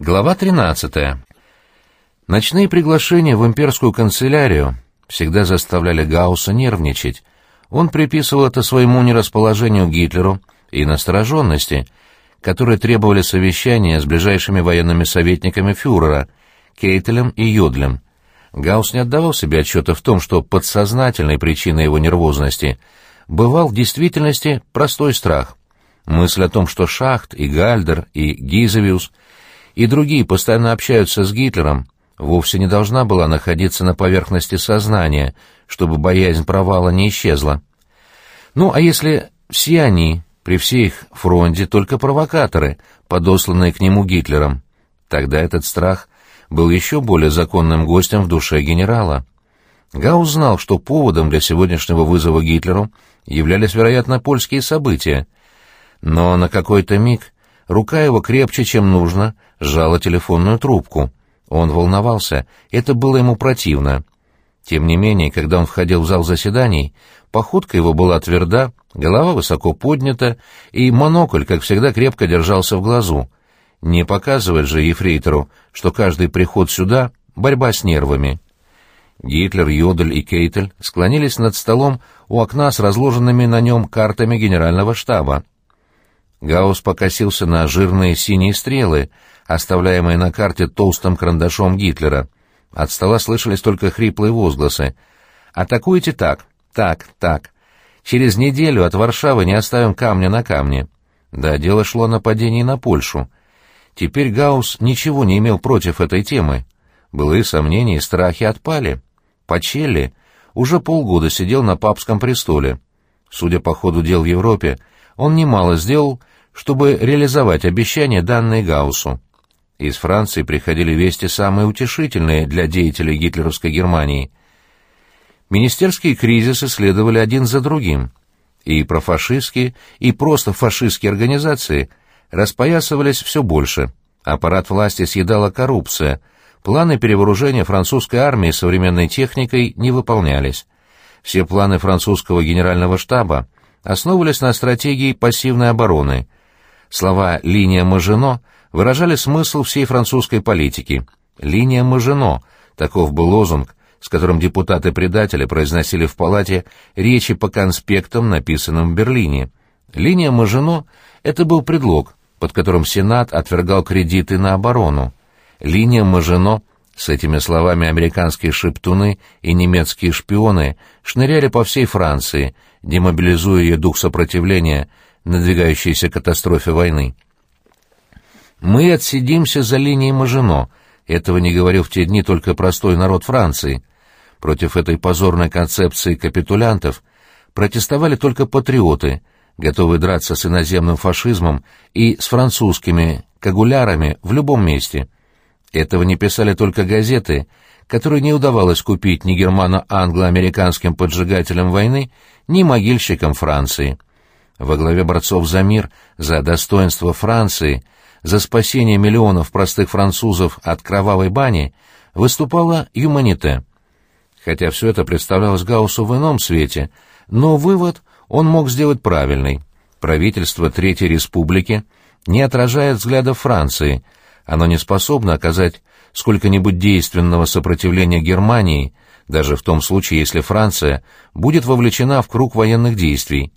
Глава 13. Ночные приглашения в имперскую канцелярию всегда заставляли Гаусса нервничать. Он приписывал это своему нерасположению Гитлеру и настороженности, которые требовали совещания с ближайшими военными советниками фюрера, Кейтелем и Йодлем. Гаусс не отдавал себе отчета в том, что подсознательной причиной его нервозности бывал в действительности простой страх. Мысль о том, что Шахт и Гальдер и Гизевиус — и другие постоянно общаются с Гитлером, вовсе не должна была находиться на поверхности сознания, чтобы боязнь провала не исчезла. Ну, а если все они, при всей их фронте, только провокаторы, подосланные к нему Гитлером, тогда этот страх был еще более законным гостем в душе генерала. Гаус знал, что поводом для сегодняшнего вызова Гитлеру являлись, вероятно, польские события, но на какой-то миг Рука его крепче, чем нужно, сжала телефонную трубку. Он волновался, это было ему противно. Тем не менее, когда он входил в зал заседаний, походка его была тверда, голова высоко поднята, и монокль, как всегда, крепко держался в глазу. Не показывать же ефрейтору, что каждый приход сюда — борьба с нервами. Гитлер, Йодель и Кейтель склонились над столом у окна с разложенными на нем картами генерального штаба. Гаус покосился на жирные синие стрелы, оставляемые на карте толстым карандашом Гитлера. От стола слышались только хриплые возгласы. «Атакуйте так, так, так. Через неделю от Варшавы не оставим камня на камне». Да, дело шло о нападении на Польшу. Теперь Гаус ничего не имел против этой темы. Былые сомнения и страхи отпали. Пачелли уже полгода сидел на папском престоле. Судя по ходу дел в Европе, он немало сделал чтобы реализовать обещания, данные Гауссу. Из Франции приходили вести самые утешительные для деятелей гитлеровской Германии. Министерские кризисы следовали один за другим, и профашистские, и просто фашистские организации распоясывались все больше. Аппарат власти съедала коррупция, планы перевооружения французской армии современной техникой не выполнялись. Все планы французского генерального штаба основывались на стратегии пассивной обороны – Слова «линия Мажино» выражали смысл всей французской политики. «Линия Мажино» — таков был лозунг, с которым депутаты-предатели произносили в палате речи по конспектам, написанным в Берлине. Линия Мажино — это был предлог, под которым Сенат отвергал кредиты на оборону. Линия Мажино — с этими словами американские шептуны и немецкие шпионы шныряли по всей Франции, демобилизуя ее дух сопротивления — надвигающейся катастрофе войны. Мы отсидимся за линией Мажино. Этого не говорил в те дни только простой народ Франции. Против этой позорной концепции капитулянтов протестовали только патриоты, готовые драться с иноземным фашизмом и с французскими кагулярами в любом месте. Этого не писали только газеты, которые не удавалось купить ни германо-англо-американским поджигателям войны, ни могильщикам Франции во главе борцов за мир, за достоинство Франции, за спасение миллионов простых французов от кровавой бани, выступала Юманите. Хотя все это представлялось Гауссу в ином свете, но вывод он мог сделать правильный. Правительство Третьей Республики не отражает взглядов Франции, оно не способно оказать сколько-нибудь действенного сопротивления Германии, даже в том случае, если Франция будет вовлечена в круг военных действий.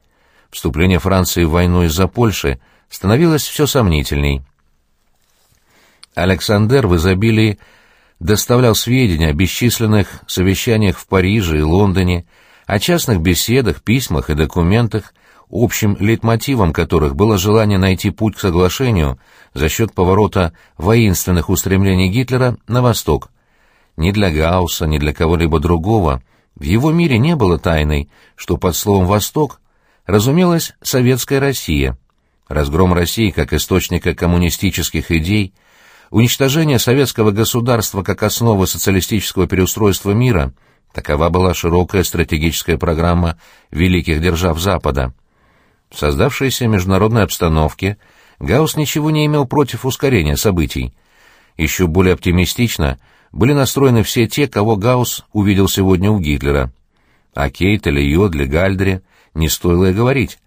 Вступление Франции в войну из-за Польши становилось все сомнительней. Александр в изобилии доставлял сведения о бесчисленных совещаниях в Париже и Лондоне, о частных беседах, письмах и документах, общим лейтмотивом которых было желание найти путь к соглашению за счет поворота воинственных устремлений Гитлера на восток. Ни для Гаусса, ни для кого-либо другого в его мире не было тайной, что под словом «Восток» разумелась советская Россия. Разгром России как источника коммунистических идей, уничтожение советского государства как основы социалистического переустройства мира — такова была широкая стратегическая программа великих держав Запада. В создавшейся международной обстановке Гаусс ничего не имел против ускорения событий. Еще более оптимистично были настроены все те, кого Гаусс увидел сегодня у Гитлера. А Кейтеле, Йодле, Гальдере не стоило и говорить.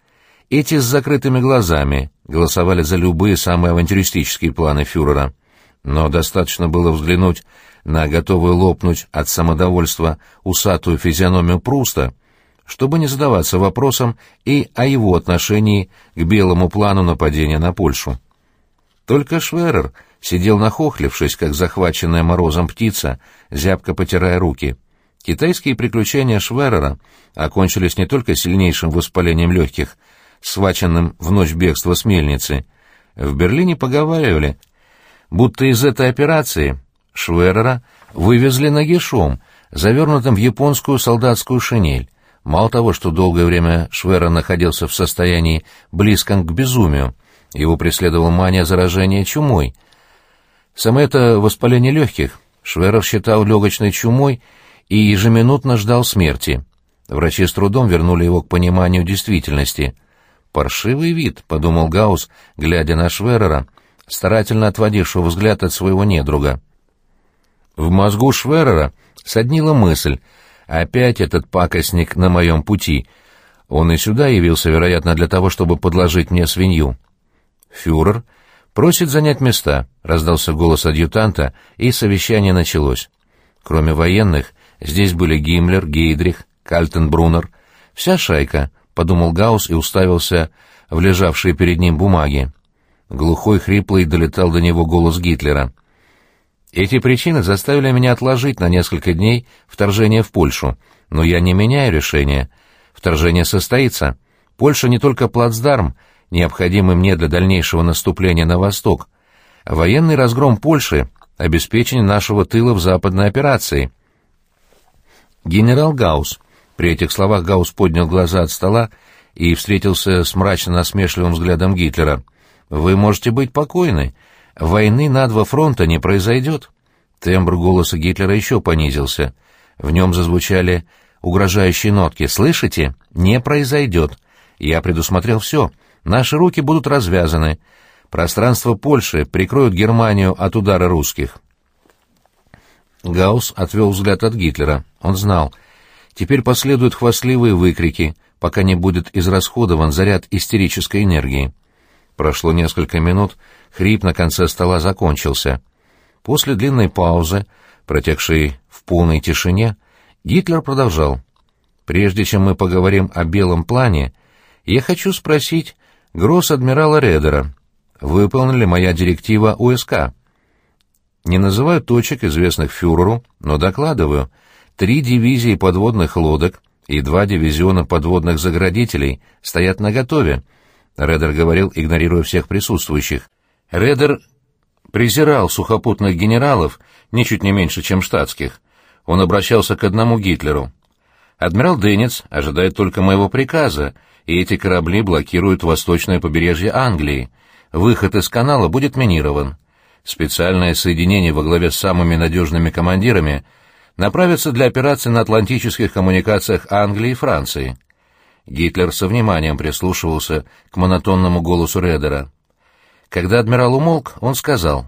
Эти с закрытыми глазами голосовали за любые самые авантюристические планы фюрера. но достаточно было взглянуть на готовую лопнуть от самодовольства усатую физиономию Пруста, чтобы не задаваться вопросом и о его отношении к белому плану нападения на Польшу. Только Шверер сидел нахохлившись, как захваченная морозом птица, зябко потирая руки. Китайские приключения Шверера окончились не только сильнейшим воспалением легких, схваченным в ночь бегства с мельницы. В Берлине поговаривали, будто из этой операции Шверера вывезли нагишом, завернутым в японскую солдатскую шинель. Мало того, что долгое время Швера находился в состоянии близком к безумию, его преследовала мания заражения чумой. Само это воспаление легких Шверов считал легочной чумой и ежеминутно ждал смерти. Врачи с трудом вернули его к пониманию действительности. «Паршивый вид», — подумал Гаус, глядя на Шверера, старательно отводившего взгляд от своего недруга. В мозгу Шверера соднила мысль — Опять этот пакостник на моем пути. Он и сюда явился, вероятно, для того, чтобы подложить мне свинью. Фюрер просит занять места, раздался голос адъютанта, и совещание началось. Кроме военных, здесь были Гиммлер, Гейдрих, Кальтенбруннер, вся шайка, подумал Гаус и уставился в лежавшие перед ним бумаги. Глухой, хриплый долетал до него голос Гитлера — эти причины заставили меня отложить на несколько дней вторжение в Польшу, но я не меняю решение. Вторжение состоится. Польша не только плацдарм, необходимый мне для дальнейшего наступления на восток. Военный разгром Польши — обеспечение нашего тыла в западной операции. Генерал Гаус. При этих словах Гаус поднял глаза от стола и встретился с мрачно-насмешливым взглядом Гитлера. «Вы можете быть покойны войны на два фронта не произойдет. Тембр голоса Гитлера еще понизился. В нем зазвучали угрожающие нотки. «Слышите? Не произойдет. Я предусмотрел все. Наши руки будут развязаны. Пространство Польши прикроют Германию от удара русских». Гаусс отвел взгляд от Гитлера. Он знал. Теперь последуют хвастливые выкрики, пока не будет израсходован заряд истерической энергии. Прошло несколько минут, хрип на конце стола закончился. После длинной паузы, протекшей в полной тишине, Гитлер продолжал. «Прежде чем мы поговорим о белом плане, я хочу спросить гросс-адмирала Редера, выполнена ли моя директива УСК?» Не называю точек, известных фюреру, но докладываю. Три дивизии подводных лодок и два дивизиона подводных заградителей стоят наготове, Редер говорил, игнорируя всех присутствующих. Редер презирал сухопутных генералов ничуть не меньше, чем штатских. Он обращался к одному Гитлеру. «Адмирал Денец ожидает только моего приказа, и эти корабли блокируют восточное побережье Англии. Выход из канала будет минирован. Специальное соединение во главе с самыми надежными командирами направится для операции на атлантических коммуникациях Англии и Франции. Гитлер со вниманием прислушивался к монотонному голосу Редера. Когда адмирал умолк, он сказал,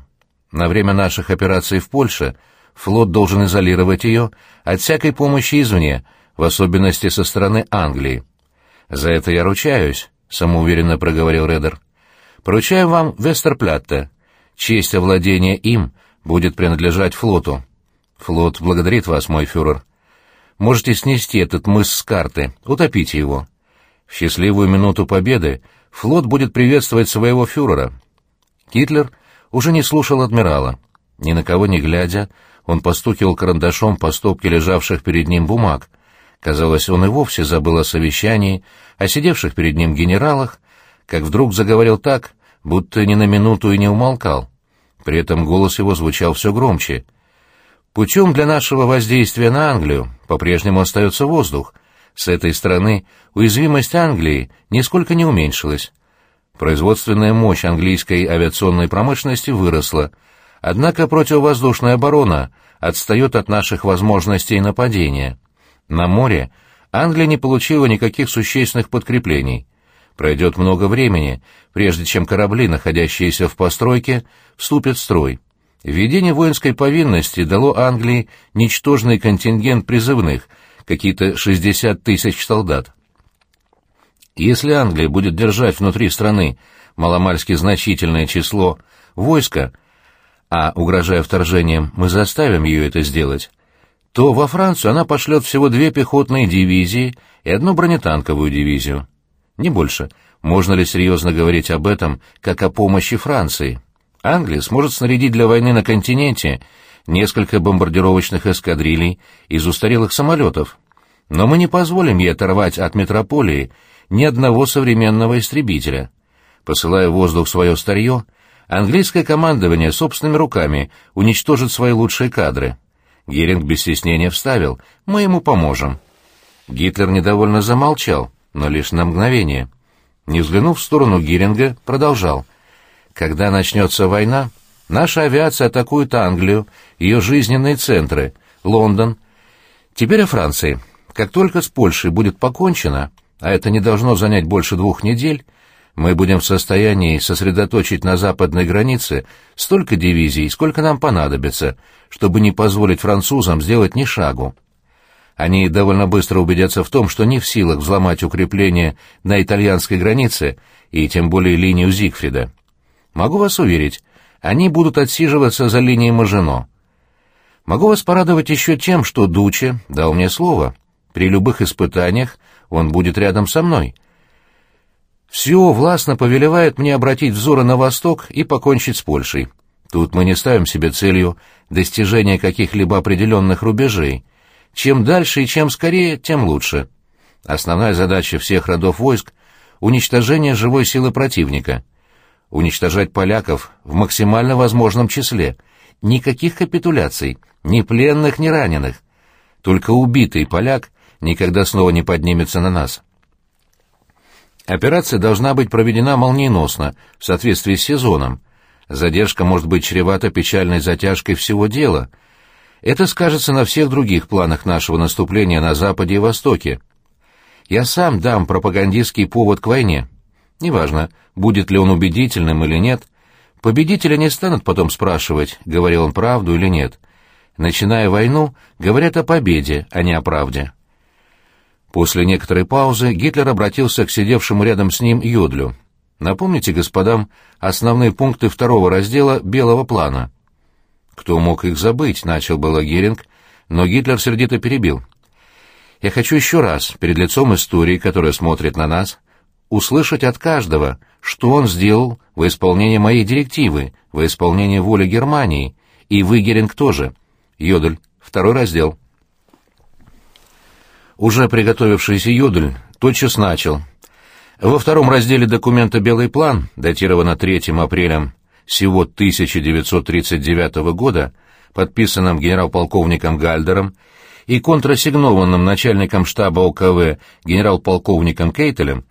«На время наших операций в Польше флот должен изолировать ее от всякой помощи извне, в особенности со стороны Англии. За это я ручаюсь», — самоуверенно проговорил Редер. «Поручаю вам Вестерплятте. Честь овладения им будет принадлежать флоту». «Флот благодарит вас, мой фюрер. Можете снести этот мыс с карты, утопите его. В счастливую минуту победы флот будет приветствовать своего фюрера. Гитлер уже не слушал адмирала. Ни на кого не глядя, он постукивал карандашом по стопке лежавших перед ним бумаг. Казалось, он и вовсе забыл о совещании, о сидевших перед ним генералах, как вдруг заговорил так, будто ни на минуту и не умолкал. При этом голос его звучал все громче — Путем для нашего воздействия на Англию по-прежнему остается воздух. С этой стороны уязвимость Англии нисколько не уменьшилась. Производственная мощь английской авиационной промышленности выросла, однако противовоздушная оборона отстает от наших возможностей нападения. На море Англия не получила никаких существенных подкреплений. Пройдет много времени, прежде чем корабли, находящиеся в постройке, вступят в строй. Введение воинской повинности дало Англии ничтожный контингент призывных, какие-то 60 тысяч солдат. Если Англия будет держать внутри страны маломальски значительное число войска, а, угрожая вторжением, мы заставим ее это сделать, то во Францию она пошлет всего две пехотные дивизии и одну бронетанковую дивизию. Не больше. Можно ли серьезно говорить об этом, как о помощи Франции? Англия сможет снарядить для войны на континенте несколько бомбардировочных эскадрилей из устарелых самолетов. Но мы не позволим ей оторвать от метрополии ни одного современного истребителя. Посылая в воздух свое старье, английское командование собственными руками уничтожит свои лучшие кадры. Геринг без стеснения вставил «Мы ему поможем». Гитлер недовольно замолчал, но лишь на мгновение. Не взглянув в сторону Геринга, продолжал. «Когда начнется война, наша авиация атакует Англию, ее жизненные центры, Лондон. Теперь о Франции. Как только с Польшей будет покончено, а это не должно занять больше двух недель, мы будем в состоянии сосредоточить на западной границе столько дивизий, сколько нам понадобится, чтобы не позволить французам сделать ни шагу. Они довольно быстро убедятся в том, что не в силах взломать укрепления на итальянской границе и тем более линию Зигфрида. Могу вас уверить, они будут отсиживаться за линией Мажино. Могу вас порадовать еще тем, что Дуче дал мне слово. При любых испытаниях он будет рядом со мной — все властно повелевает мне обратить взоры на восток и покончить с Польшей. Тут мы не ставим себе целью достижения каких-либо определенных рубежей. Чем дальше и чем скорее, тем лучше. Основная задача всех родов войск — уничтожение живой силы противника. Уничтожать поляков в максимально возможном числе. Никаких капитуляций, ни пленных, ни раненых. Только убитый поляк никогда снова не поднимется на нас. Операция должна быть проведена молниеносно, в соответствии с сезоном. Задержка может быть чревата печальной затяжкой всего дела. Это скажется на всех других планах нашего наступления на Западе и Востоке. Я сам дам пропагандистский повод к войне. Неважно, будет ли он убедительным или нет. Победителя не станут потом спрашивать, говорил он правду или нет. Начиная войну, говорят о победе, а не о правде. После некоторой паузы Гитлер обратился к сидевшему рядом с ним Йодлю. «Напомните господам основные пункты второго раздела «Белого плана». «Кто мог их забыть?» — начал было Геринг, но Гитлер сердито перебил. «Я хочу еще раз, перед лицом истории, которая смотрит на нас, услышать от каждого, что он сделал во исполнение моей директивы, во исполнение воли Германии, и вы, Геринг, тоже. Йодль, второй раздел». Уже приготовившийся Юдль тотчас начал. Во втором разделе документа «Белый план», датировано 3 апреля всего 1939 года, подписанным генерал-полковником Гальдером и контрасигнованным начальником штаба ОКВ генерал-полковником Кейтелем,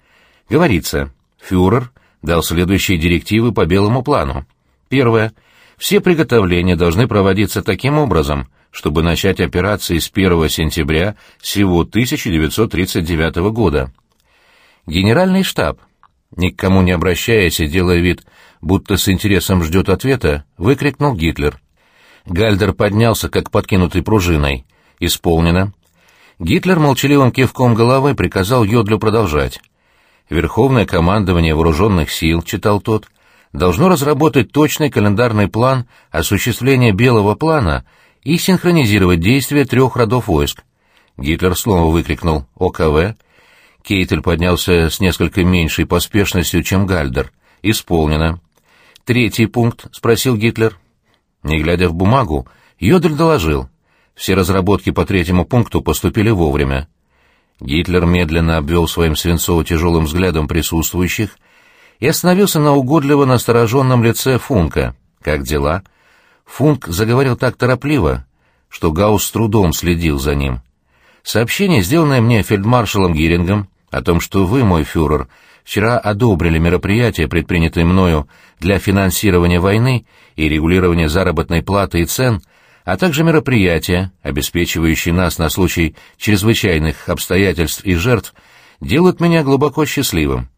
говорится, фюрер дал следующие директивы по белому плану. Первое. Все приготовления должны проводиться таким образом, чтобы начать операции с 1 сентября всего 1939 года. Генеральный штаб, ни к кому не обращаясь и делая вид, будто с интересом ждет ответа, выкрикнул Гитлер. Гальдер поднялся, как подкинутый пружиной. «Исполнено». Гитлер молчаливым кивком головы приказал Йодлю продолжать. «Верховное командование вооруженных сил», — читал тот, — «должно разработать точный календарный план осуществления белого плана и синхронизировать действия трех родов войск. Гитлер снова выкрикнул «ОКВ». Кейтель поднялся с несколько меньшей поспешностью, чем Гальдер. «Исполнено». «Третий пункт?» — спросил Гитлер. Не глядя в бумагу, Йодель доложил. Все разработки по третьему пункту поступили вовремя. Гитлер медленно обвел своим свинцово-тяжелым взглядом присутствующих и остановился на угодливо настороженном лице Функа. «Как дела?» Функ заговорил так торопливо, что Гаусс с трудом следил за ним. Сообщение, сделанное мне фельдмаршалом Гирингом, о том, что вы, мой фюрер, вчера одобрили мероприятия, предпринятые мною для финансирования войны и регулирования заработной платы и цен, а также мероприятия, обеспечивающие нас на случай чрезвычайных обстоятельств и жертв, делают меня глубоко счастливым.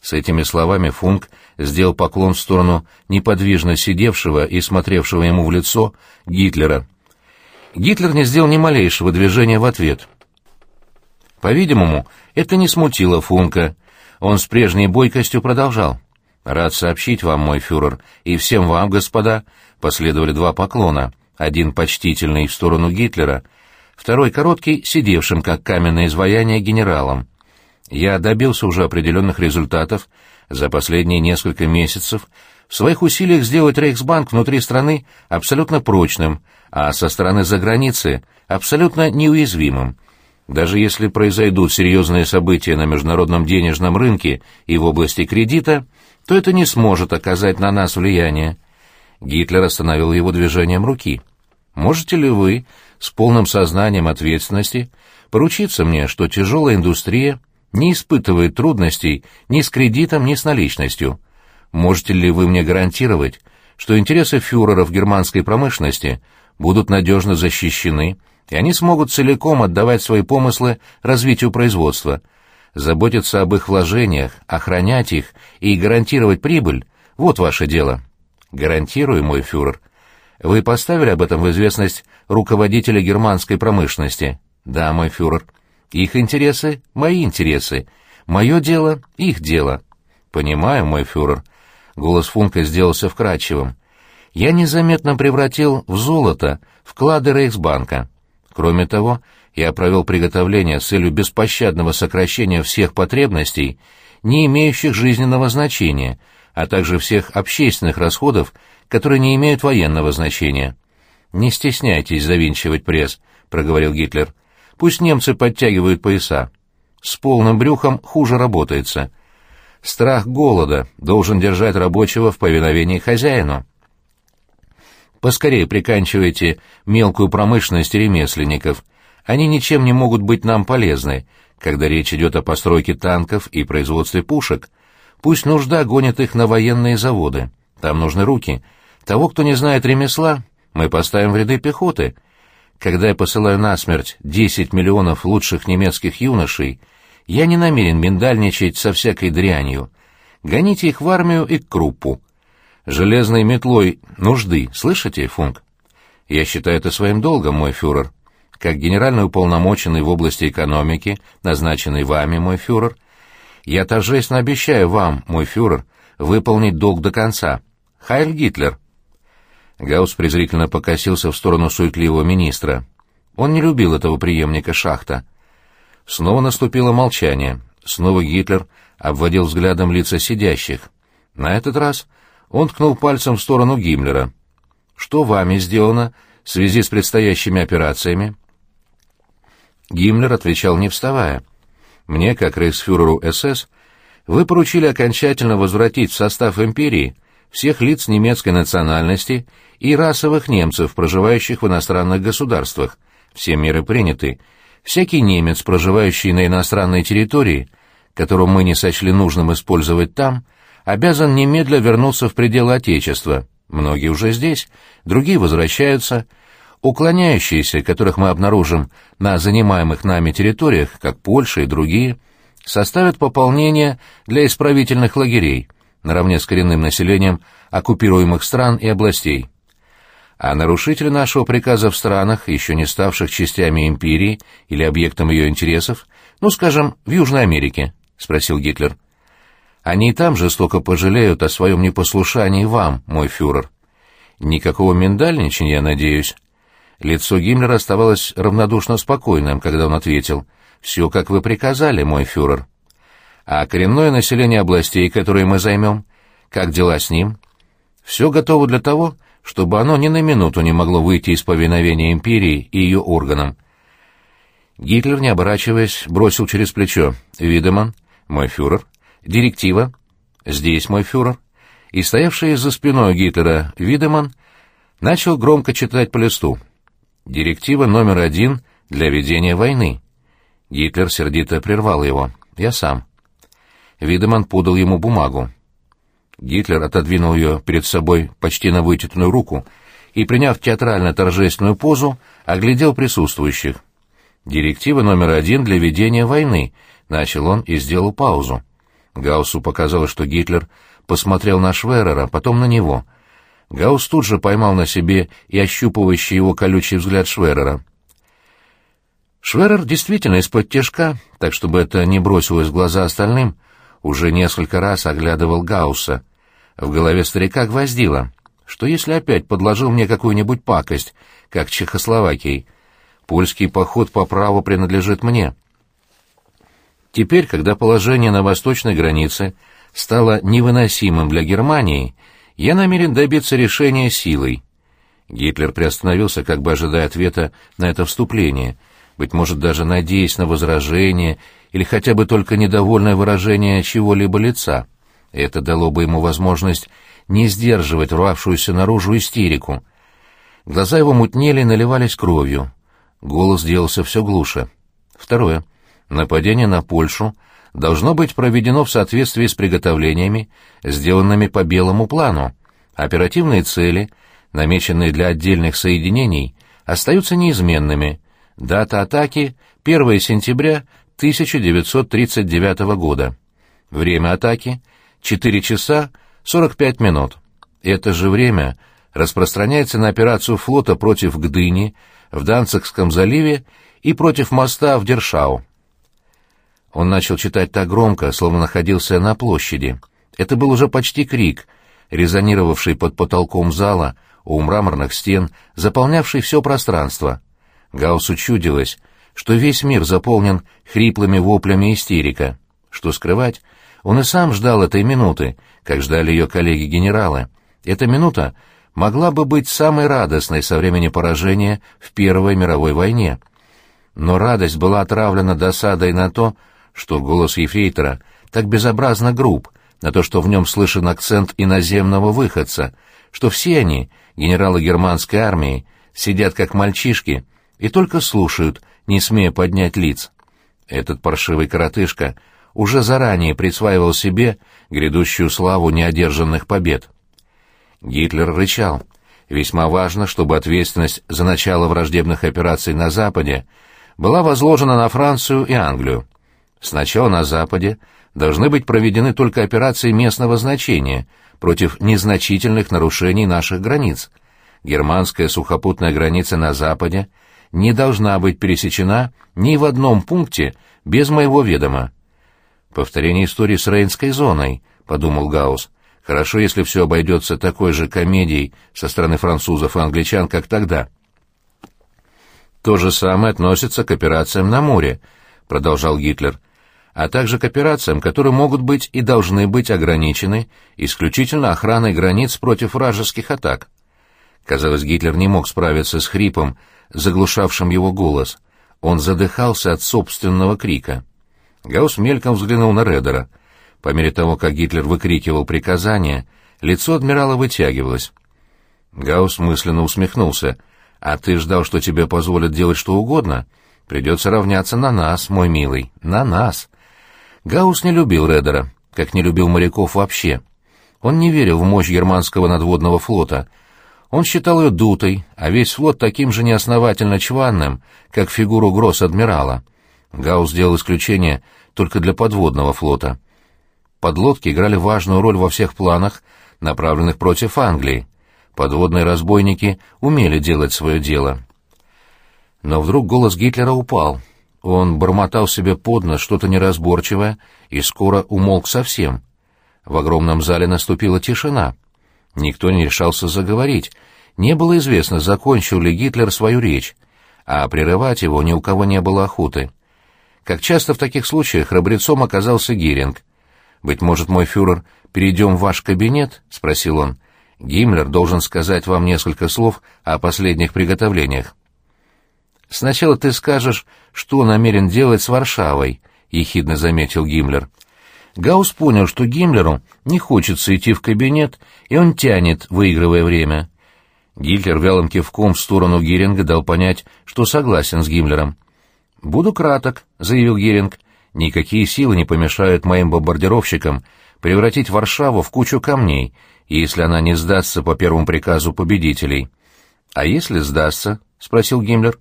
С этими словами Функ сделал поклон в сторону неподвижно сидевшего и смотревшего ему в лицо Гитлера. Гитлер не сделал ни малейшего движения в ответ. По-видимому, это не смутило Функа. Он с прежней бойкостью продолжал. «Рад сообщить вам, мой фюрер, и всем вам, господа», — последовали два поклона, один почтительный в сторону Гитлера, второй короткий, сидевшим как каменное изваяние генералом. «Я добился уже определенных результатов за последние несколько месяцев в своих усилиях сделать Рейхсбанк внутри страны абсолютно прочным, а со стороны за границы абсолютно неуязвимым. Даже если произойдут серьезные события на международном денежном рынке и в области кредита, то это не сможет оказать на нас влияние. Гитлер остановил его движением руки. Можете ли вы, с полным сознанием ответственности, поручиться мне, что тяжелая индустрия не испытывает трудностей ни с кредитом, ни с наличностью? Можете ли вы мне гарантировать, что интересы фюреров германской промышленности будут надежно защищены, и они смогут целиком отдавать свои помыслы развитию производства, заботиться об их вложениях, охранять их и гарантировать прибыль — вот ваше дело. Гарантирую, мой фюрер. Вы поставили об этом в известность руководителя германской промышленности? Да, мой фюрер. Их интересы — мои интересы. Мое дело — их дело. Понимаю, мой фюрер. Голос Функа сделался вкрадчивым. Я незаметно превратил в золото вклады Рейхсбанка. Кроме того, я провел приготовление с целью беспощадного сокращения всех потребностей, не имеющих жизненного значения, а также всех общественных расходов, которые не имеют военного значения. «Не стесняйтесь завинчивать пресс», — проговорил Гитлер. «Пусть немцы подтягивают пояса. С полным брюхом хуже работается. Страх голода должен держать рабочего в повиновении хозяину. Поскорее приканчивайте мелкую промышленность ремесленников. Они ничем не могут быть нам полезны, когда речь идет о постройке танков и производстве пушек. Пусть нужда гонит их на военные заводы. Там нужны руки. Того, кто не знает ремесла, мы поставим в ряды пехоты. Когда я посылаю на смерть 10 миллионов лучших немецких юношей — я не намерен миндальничать со всякой дрянью. Гоните их в армию и к круппу. Железной метлой нужды, слышите, Функ? Я считаю это своим долгом, мой фюрер. Как генеральный уполномоченный в области экономики, назначенный вами, мой фюрер, я торжественно обещаю вам, мой фюрер, выполнить долг до конца. Хайль Гитлер!» Гаус презрительно покосился в сторону суетливого министра. Он не любил этого преемника Шахта. Снова наступило молчание. Снова Гитлер обводил взглядом лица сидящих. На этот раз он ткнул пальцем в сторону Гиммлера. «Что вами сделано в связи с предстоящими операциями?» Гиммлер отвечал, не вставая. «Мне, как рейхсфюреру СС, вы поручили окончательно возвратить в состав империи всех лиц немецкой национальности и расовых немцев, проживающих в иностранных государствах. Все меры приняты, Всякий немец, проживающий на иностранной территории, которую мы не сочли нужным использовать там, обязан немедля вернуться в пределы Отечества. Многие уже здесь, другие возвращаются. Уклоняющиеся, которых мы обнаружим на занимаемых нами территориях, как Польша и другие, составят пополнение для исправительных лагерей, наравне с коренным населением оккупируемых стран и областей а нарушители нашего приказа в странах, еще не ставших частями империи или объектом ее интересов, ну, скажем, в Южной Америке, — спросил Гитлер. Они и там жестоко пожалеют о своем непослушании вам, мой фюрер. Никакого миндальничания, надеюсь. Лицо Гиммлера оставалось равнодушно спокойным, когда он ответил. «Все, как вы приказали, мой фюрер». «А коренное население областей, которые мы займем? Как дела с ним?» «Все готово для того, чтобы оно ни на минуту не могло выйти из повиновения империи и ее органам. Гитлер, не оборачиваясь, бросил через плечо. «Видеман, мой фюрер. Директива. Здесь мой фюрер». И стоявший за спиной Гитлера Видеман начал громко читать по листу. «Директива номер один для ведения войны». Гитлер сердито прервал его. «Я сам». Видеман подал ему бумагу. Гитлер отодвинул ее перед собой почти на вытянутую руку и, приняв театрально-торжественную позу, оглядел присутствующих. «Директива номер один для ведения войны», — начал он и сделал паузу. Гауссу показалось, что Гитлер посмотрел на Шверера, потом на него. Гаусс тут же поймал на себе и ощупывающий его колючий взгляд Шверера. Шверер действительно из-под тяжка, так чтобы это не бросилось в глаза остальным, уже несколько раз оглядывал Гаусса — В голове старика гвоздило. Что если опять подложил мне какую-нибудь пакость, как Чехословакии? Польский поход по праву принадлежит мне. Теперь, когда положение на восточной границе стало невыносимым для Германии, я намерен добиться решения силой. Гитлер приостановился, как бы ожидая ответа на это вступление, быть может, даже надеясь на возражение или хотя бы только недовольное выражение чего-либо лица. Это дало бы ему возможность не сдерживать рвавшуюся наружу истерику. Глаза его мутнели и наливались кровью. Голос делался все глуше. Второе. Нападение на Польшу должно быть проведено в соответствии с приготовлениями, сделанными по белому плану. Оперативные цели, намеченные для отдельных соединений, остаются неизменными. Дата атаки — 1 сентября 1939 года. Время атаки — 4 часа 45 минут. Это же время распространяется на операцию флота против Гдыни в Данцигском заливе и против моста в Дершау. Он начал читать так громко, словно находился на площади. Это был уже почти крик, резонировавший под потолком зала, у мраморных стен, заполнявший все пространство. Гауссу чудилось, что весь мир заполнен хриплыми воплями истерика. Что скрывать, он и сам ждал этой минуты, как ждали ее коллеги-генералы. Эта минута могла бы быть самой радостной со времени поражения в Первой мировой войне. Но радость была отравлена досадой на то, что голос ефрейтора так безобразно груб, на то, что в нем слышен акцент иноземного выходца, что все они, генералы германской армии, сидят как мальчишки и только слушают, не смея поднять лиц. Этот паршивый коротышка уже заранее присваивал себе грядущую славу неодержанных побед. Гитлер рычал. Весьма важно, чтобы ответственность за начало враждебных операций на Западе была возложена на Францию и Англию. Сначала на Западе должны быть проведены только операции местного значения против незначительных нарушений наших границ. Германская сухопутная граница на Западе не должна быть пересечена ни в одном пункте без моего ведома. «Повторение истории с Рейнской зоной», — подумал Гаусс. «Хорошо, если все обойдется такой же комедией со стороны французов и англичан, как тогда». «То же самое относится к операциям на море», — продолжал Гитлер а также к операциям, которые могут быть и должны быть ограничены исключительно охраной границ против вражеских атак. Казалось, Гитлер не мог справиться с хрипом, заглушавшим его голос. Он задыхался от собственного крика. Гаусс мельком взглянул на Редера. По мере того, как Гитлер выкрикивал приказания, лицо адмирала вытягивалось. Гаусс мысленно усмехнулся. «А ты ждал, что тебе позволят делать что угодно? Придется равняться на нас, мой милый, на нас». Гаус не любил Редера, как не любил моряков вообще. Он не верил в мощь германского надводного флота. Он считал ее дутой, а весь флот таким же неосновательно чванным, как фигуру гросс-адмирала. Гаус сделал исключение только для подводного флота. Подлодки играли важную роль во всех планах, направленных против Англии. Подводные разбойники умели делать свое дело. Но вдруг голос Гитлера упал — он бормотал себе под нос что-то неразборчивое и скоро умолк совсем. В огромном зале наступила тишина. Никто не решался заговорить. Не было известно, закончил ли Гитлер свою речь, а прерывать его ни у кого не было охоты. Как часто в таких случаях храбрецом оказался Геринг. «Быть может, мой фюрер, перейдем в ваш кабинет?» — спросил он. «Гиммлер должен сказать вам несколько слов о последних приготовлениях». «Сначала ты скажешь, что намерен делать с Варшавой», — ехидно заметил Гиммлер. Гаус понял, что Гиммлеру не хочется идти в кабинет, и он тянет, выигрывая время. Гитлер вялым кивком в сторону Геринга дал понять, что согласен с Гиммлером. «Буду краток», — заявил Геринг. «Никакие силы не помешают моим бомбардировщикам превратить Варшаву в кучу камней, если она не сдастся по первому приказу победителей». «А если сдастся?» — спросил Гиммлер.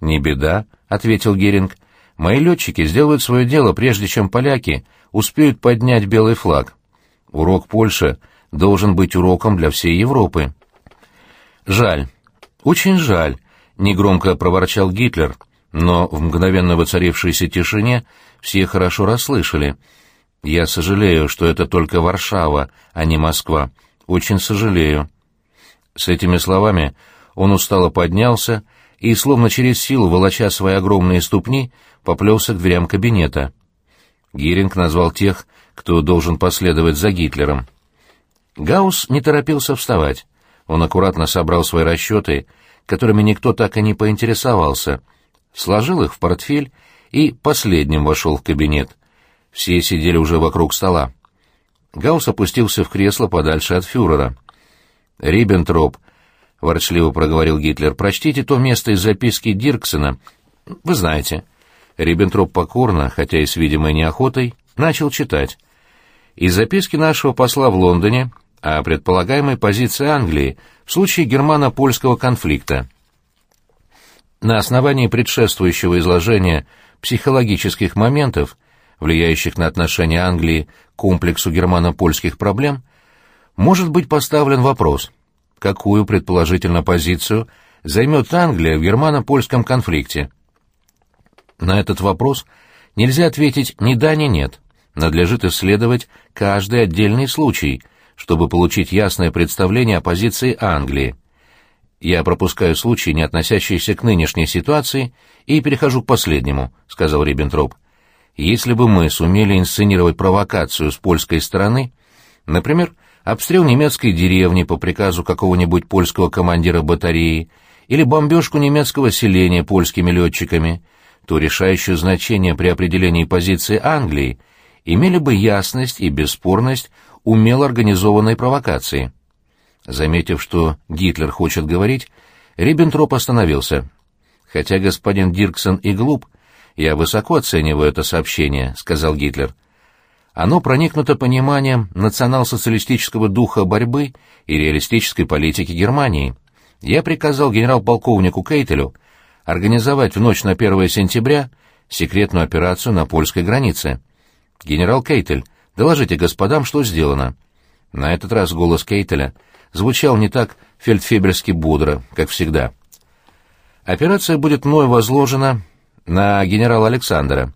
«Не беда», — ответил Геринг. «Мои летчики сделают свое дело, прежде чем поляки успеют поднять белый флаг. Урок Польши должен быть уроком для всей Европы». «Жаль, очень жаль», — негромко проворчал Гитлер, но в мгновенно воцарившейся тишине все хорошо расслышали. Я сожалею, что это только Варшава, а не Москва. Очень сожалею». С этими словами он устало поднялся и, словно через силу, волоча свои огромные ступни, поплелся к дверям кабинета. Геринг назвал тех, кто должен последовать за Гитлером. Гаусс не торопился вставать. Он аккуратно собрал свои расчеты, которыми никто так и не поинтересовался, сложил их в портфель и последним вошел в кабинет. Все сидели уже вокруг стола. Гаусс опустился в кресло подальше от фюрера. «Риббентроп», — ворчливо проговорил Гитлер, — «прочтите то место из записки Дирксена. Вы знаете». Риббентроп покорно, хотя и с видимой неохотой, начал читать. Из записки нашего посла в Лондоне о предполагаемой позиции Англии в случае германо-польского конфликта. На основании предшествующего изложения психологических моментов, влияющих на отношение Англии к комплексу германо-польских проблем, может быть поставлен вопрос, какую предположительно позицию займет Англия в германо-польском конфликте. На этот вопрос нельзя ответить ни да, ни нет. Надлежит исследовать каждый отдельный случай, чтобы получить ясное представление о позиции Англии. Я пропускаю случаи, не относящиеся к нынешней ситуации, и перехожу к последнему, — сказал Риббентроп. Если бы мы сумели инсценировать провокацию с польской стороны, например, обстрел немецкой деревни по приказу какого-нибудь польского командира батареи или бомбежку немецкого селения польскими летчиками, то решающее значение при определении позиции Англии имели бы ясность и бесспорность умело организованной провокации. Заметив, что Гитлер хочет говорить, Риббентроп остановился. «Хотя господин Дирксон и глуп, я высоко оцениваю это сообщение», — сказал Гитлер. Оно проникнуто пониманием национал-социалистического духа борьбы и реалистической политики Германии. Я приказал генерал-полковнику Кейтелю организовать в ночь на 1 сентября секретную операцию на польской границе. «Генерал Кейтель, доложите господам, что сделано». На этот раз голос Кейтеля звучал не так фельдфебельски бодро, как всегда. «Операция будет мною возложена на генерала Александра.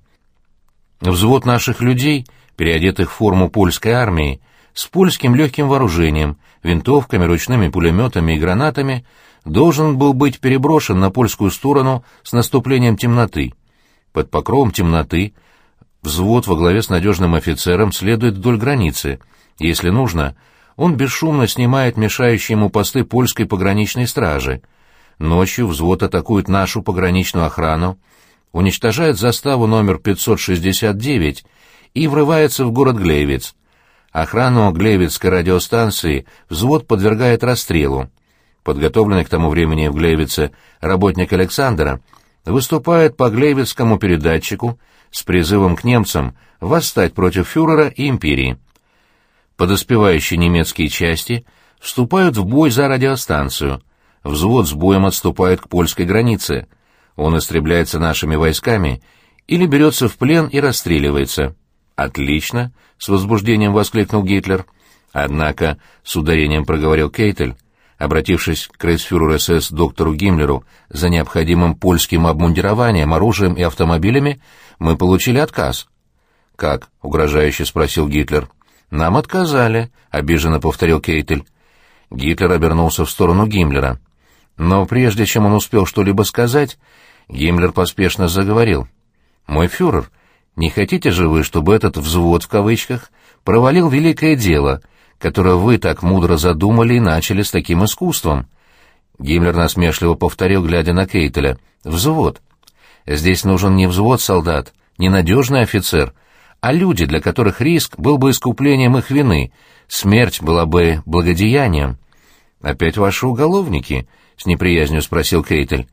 Взвод наших людей — переодетых в форму польской армии, с польским легким вооружением, винтовками, ручными пулеметами и гранатами, должен был быть переброшен на польскую сторону с наступлением темноты. Под покровом темноты взвод во главе с надежным офицером следует вдоль границы. Если нужно, он бесшумно снимает мешающие ему посты польской пограничной стражи. Ночью взвод атакует нашу пограничную охрану, уничтожает заставу номер 569 и врывается в город Глейвиц. Охрану Глейвицкой радиостанции взвод подвергает расстрелу. Подготовленный к тому времени в Глейвице работник Александра выступает по Глейвицкому передатчику с призывом к немцам восстать против фюрера и империи. Подоспевающие немецкие части вступают в бой за радиостанцию. Взвод с боем отступает к польской границе. Он истребляется нашими войсками или берется в плен и расстреливается. «Отлично!» — с возбуждением воскликнул Гитлер. Однако, с ударением проговорил Кейтель, обратившись к рейхсфюреру СС доктору Гиммлеру за необходимым польским обмундированием, оружием и автомобилями, мы получили отказ. «Как?» — угрожающе спросил Гитлер. «Нам отказали», — обиженно повторил Кейтель. Гитлер обернулся в сторону Гиммлера. Но прежде чем он успел что-либо сказать, Гиммлер поспешно заговорил. «Мой фюрер, не хотите же вы, чтобы этот «взвод» в кавычках провалил великое дело, которое вы так мудро задумали и начали с таким искусством?» Гиммлер насмешливо повторил, глядя на Кейтеля. «Взвод. Здесь нужен не взвод солдат, не надежный офицер, а люди, для которых риск был бы искуплением их вины, смерть была бы благодеянием». «Опять ваши уголовники?» — с неприязнью спросил Кейтель.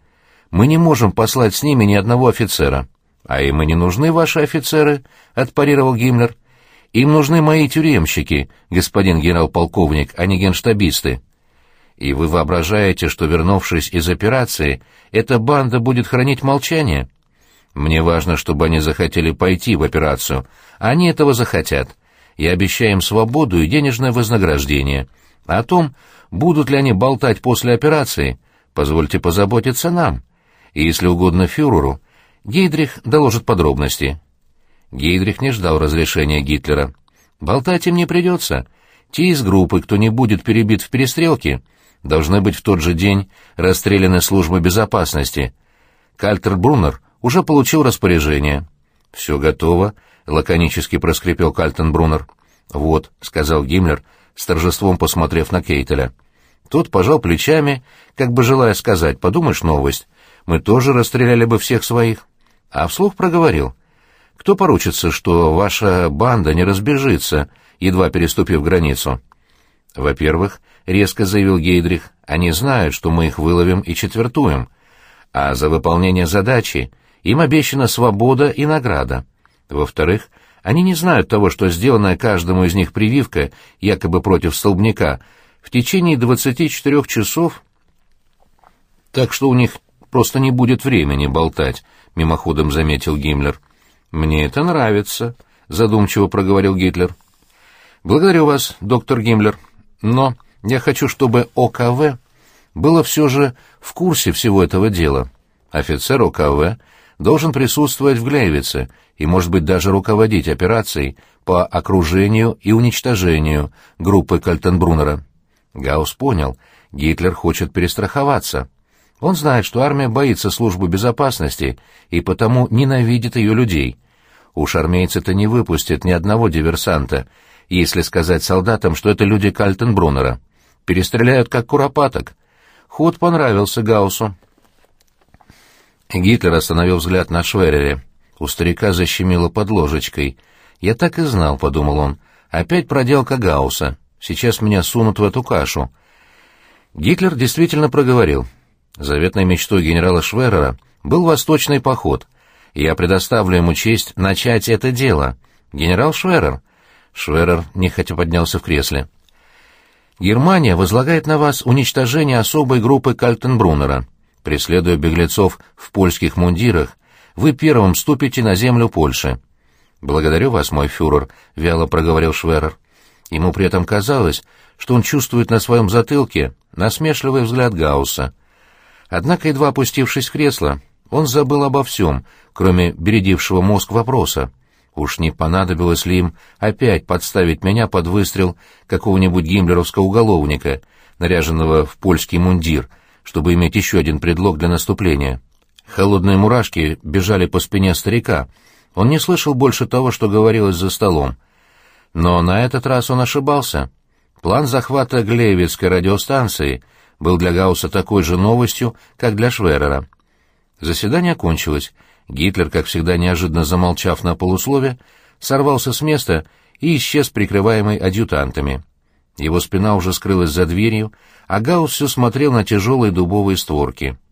«Мы не можем послать с ними ни одного офицера. «А им и не нужны ваши офицеры», — отпарировал Гиммлер. «Им нужны мои тюремщики, господин генерал-полковник, а не генштабисты». «И вы воображаете, что, вернувшись из операции, эта банда будет хранить молчание?» «Мне важно, чтобы они захотели пойти в операцию. Они этого захотят. Я обещаю им свободу и денежное вознаграждение. О том, будут ли они болтать после операции, позвольте позаботиться нам. И, если угодно фюреру, Гейдрих доложит подробности. Гейдрих не ждал разрешения Гитлера. «Болтать им не придется. Те из группы, кто не будет перебит в перестрелке, должны быть в тот же день расстреляны службой безопасности. Кальтер Брунер уже получил распоряжение». «Все готово», — лаконически проскрипел Кальтенбруннер. «Вот», — сказал Гиммлер, с торжеством посмотрев на Кейтеля. Тот пожал плечами, как бы желая сказать, подумаешь, новость, мы тоже расстреляли бы всех своих. А вслух проговорил. Кто поручится, что ваша банда не разбежится, едва переступив границу? Во-первых, резко заявил Гейдрих, они знают, что мы их выловим и четвертуем. А за выполнение задачи им обещана свобода и награда. Во-вторых, они не знают того, что сделанная каждому из них прививка, якобы против столбняка, в течение 24 часов, так что у них просто не будет времени болтать, мимоходом заметил Гиммлер. Мне это нравится, задумчиво проговорил Гитлер. Благодарю вас, доктор Гиммлер, но я хочу, чтобы ОКВ было все же в курсе всего этого дела. Офицер ОКВ должен присутствовать в Глейвице и, может быть, даже руководить операцией по окружению и уничтожению группы Кальтенбруннера. Гаус понял, Гитлер хочет перестраховаться. Он знает, что армия боится службы безопасности и потому ненавидит ее людей. Уж армейцы-то не выпустят ни одного диверсанта, если сказать солдатам, что это люди Кальтенбруннера. Перестреляют как куропаток. Ход понравился Гаусу. Гитлер остановил взгляд на Шверере. У старика защемило под ложечкой. «Я так и знал», — подумал он. «Опять проделка Гаусса. Сейчас меня сунут в эту кашу». Гитлер действительно проговорил. Заветной мечтой генерала Шверера был восточный поход. Я предоставлю ему честь начать это дело. Генерал Шверер. Шверер нехотя поднялся в кресле. Германия возлагает на вас уничтожение особой группы Кальтенбруннера. Преследуя беглецов в польских мундирах, вы первым ступите на землю Польши. «Благодарю вас, мой фюрер», — вяло проговорил Шверер. Ему при этом казалось, что он чувствует на своем затылке насмешливый взгляд Гаусса. Однако, едва опустившись в кресло, он забыл обо всем, кроме бередившего мозг вопроса. Уж не понадобилось ли им опять подставить меня под выстрел какого-нибудь гиммлеровского уголовника, наряженного в польский мундир, чтобы иметь еще один предлог для наступления. Холодные мурашки бежали по спине старика. Он не слышал больше того, что говорилось за столом. Но на этот раз он ошибался. План захвата Глеевицкой радиостанции был для Гаусса такой же новостью, как для Шверера. Заседание кончилось. Гитлер, как всегда неожиданно замолчав на полуслове, сорвался с места и исчез, прикрываемый адъютантами. Его спина уже скрылась за дверью, а Гаусс все смотрел на тяжелые дубовые створки —